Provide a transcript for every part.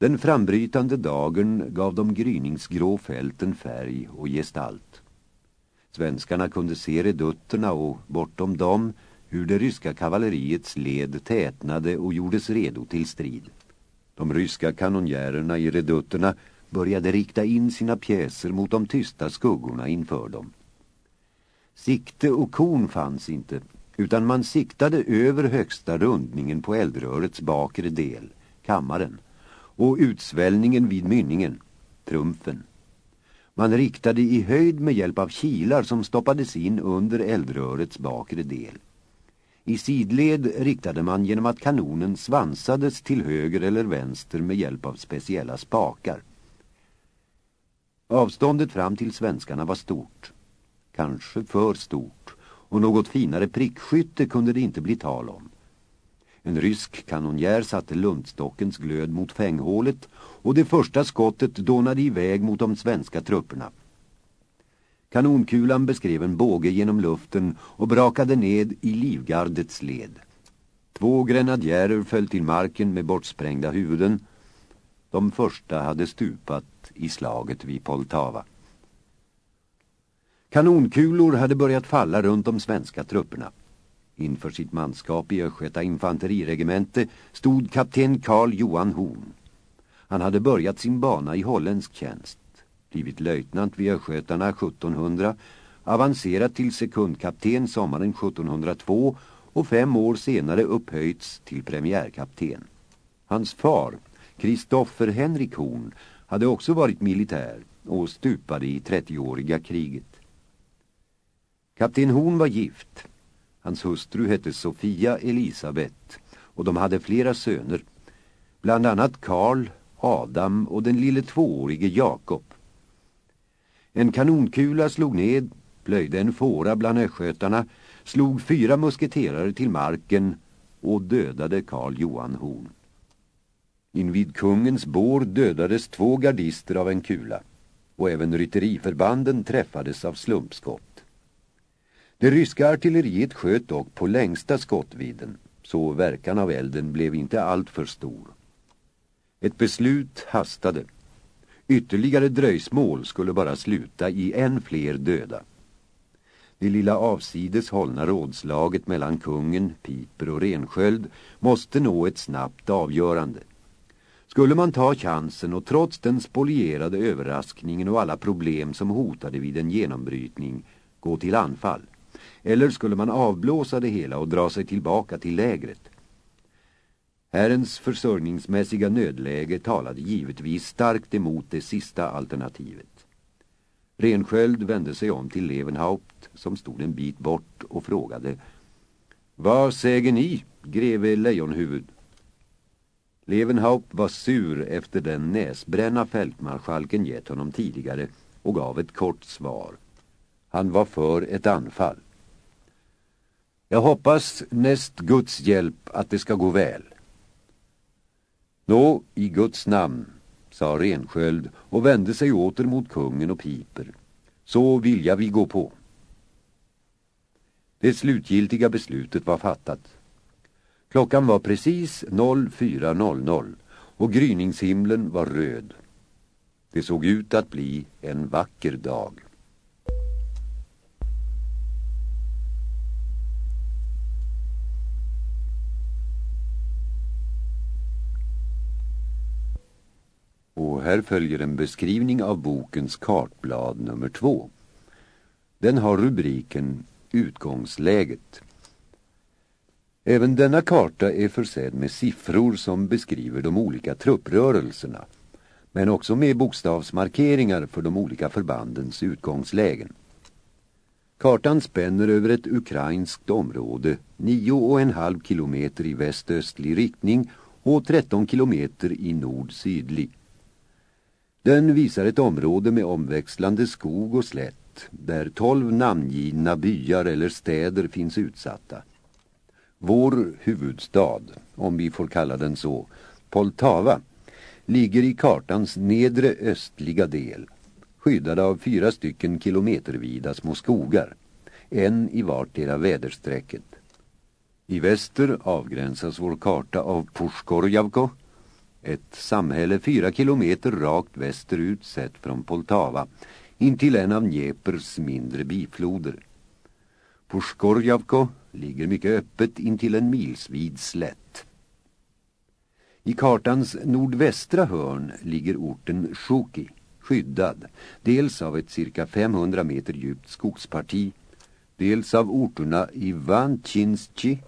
Den frambrytande dagen gav de gryningsgrå fälten färg och gestalt. Svenskarna kunde se redutterna och bortom dem hur det ryska kavalleriets led tätnade och gjordes redo till strid. De ryska kanonjärerna i redutterna började rikta in sina pjäser mot de tysta skuggorna inför dem. Sikte och korn fanns inte, utan man siktade över högsta rundningen på eldrörets bakre del, kammaren, och utsvällningen vid mynningen, trumfen. Man riktade i höjd med hjälp av kilar som stoppades in under eldrörets bakre del. I sidled riktade man genom att kanonen svansades till höger eller vänster med hjälp av speciella spakar. Avståndet fram till svenskarna var stort. Kanske för stort. Och något finare prickskytte kunde det inte bli tal om. En rysk kanonjär satte luntstockens glöd mot fänghålet och det första skottet dånade iväg mot de svenska trupperna. Kanonkulan beskrev en båge genom luften och brakade ned i livgardets led. Två grenadjärer föll till marken med bortsprängda huvuden. De första hade stupat i slaget vid Poltava. Kanonkulor hade börjat falla runt de svenska trupperna. Inför sitt manskap i Östgöta infanteriregemente stod kapten Karl Johan Horn. Han hade börjat sin bana i holländsk tjänst, blivit löjtnant vid Östgötarna 1700, avancerat till sekundkapten sommaren 1702 och fem år senare upphöjts till premiärkapten. Hans far, Kristoffer Henrik Horn, hade också varit militär och stupade i 30-åriga kriget. Kapten Horn var gift. Hans hustru hette Sofia Elisabeth och de hade flera söner. Bland annat Karl, Adam och den lille tvåårige Jakob. En kanonkula slog ned, plöjde en fåra bland öskötarna, slog fyra musketerare till marken och dödade Karl Johan Horn. Invid kungens bår dödades två gardister av en kula och även rytteriförbanden träffades av slumpskott. Det ryska artilleriet sköt dock på längsta skottvidden så verkan av elden blev inte alltför stor. Ett beslut hastade. Ytterligare dröjsmål skulle bara sluta i än fler döda. Det lilla avsides hållna rådslaget mellan kungen, Piper och Rensköld måste nå ett snabbt avgörande. Skulle man ta chansen och trots den spolierade överraskningen och alla problem som hotade vid en genombrytning gå till anfall? Eller skulle man avblåsa det hela och dra sig tillbaka till lägret? Herrens försörjningsmässiga nödläge talade givetvis starkt emot det sista alternativet. Rensköld vände sig om till Levenhaupt som stod en bit bort och frågade Vad säger ni, greve Lejonhuvud? Levenhaupt var sur efter den näsbränna fältmarskalken gett honom tidigare och gav ett kort svar. Han var för ett anfall. Jag hoppas näst Guds hjälp att det ska gå väl. Nå, i Guds namn, sa Rensköld och vände sig åter mot kungen och piper. Så vilja vi gå på. Det slutgiltiga beslutet var fattat. Klockan var precis 04.00 och gryningshimlen var röd. Det såg ut att bli en vacker dag. Och här följer en beskrivning av bokens kartblad nummer två. Den har rubriken Utgångsläget. Även denna karta är försedd med siffror som beskriver de olika trupprörelserna, men också med bokstavsmarkeringar för de olika förbandens utgångslägen. Kartan spänner över ett ukrainskt område, 9,5 kilometer i västöstlig riktning och 13 kilometer i nord-sydlig. Den visar ett område med omväxlande skog och slätt, där 12 namngivna byar eller städer finns utsatta. Vår huvudstad, om vi får kalla den så, Poltava, ligger i kartans nedre östliga del, skyddad av fyra stycken kilometervida små skogar, en i vartera vädersträcket. I väster avgränsas vår karta av Pushkorjavko, ett samhälle fyra kilometer rakt västerut sett från Poltava, intill en av Dnepers mindre bifloder. Pushkorjavko ligger mycket öppet intill en milsvid slätt. I kartans nordvästra hörn ligger orten Shuki, skyddad, dels av ett cirka 500 meter djupt skogsparti, dels av orterna Ivanchinski,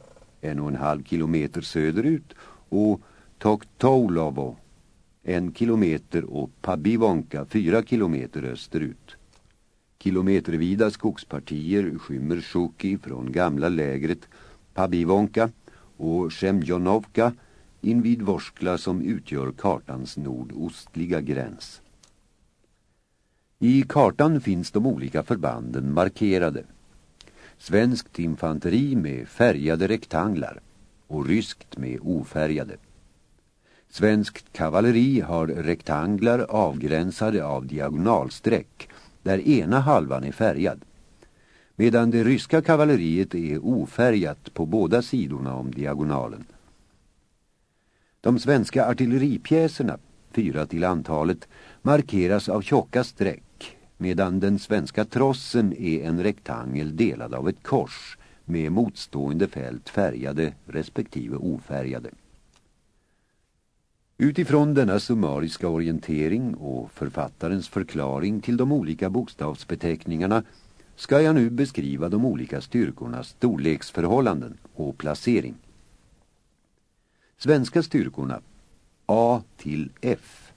en och en halv kilometer söderut, och Toktolovo, en kilometer och Pabivonka, fyra kilometer österut. Kilometervida skogspartier skymmer Shuki från gamla lägret Pabivonka och Shemjonovka invid Vorskla som utgör kartans nordostliga gräns. I kartan finns de olika förbanden markerade. Svenskt infanteri med färgade rektanglar och ryskt med ofärgade. Svenskt kavalleri har rektanglar avgränsade av diagonalsträck där ena halvan är färgad. Medan det ryska kavalleriet är ofärgat på båda sidorna om diagonalen. De svenska artilleripjäserna, fyra till antalet, markeras av tjocka streck medan den svenska trossen är en rektangel delad av ett kors med motstående fält färgade respektive ofärgade. Utifrån denna summariska orientering och författarens förklaring till de olika bokstavsbeteckningarna ska jag nu beskriva de olika styrkornas storleksförhållanden och placering. Svenska styrkorna A till F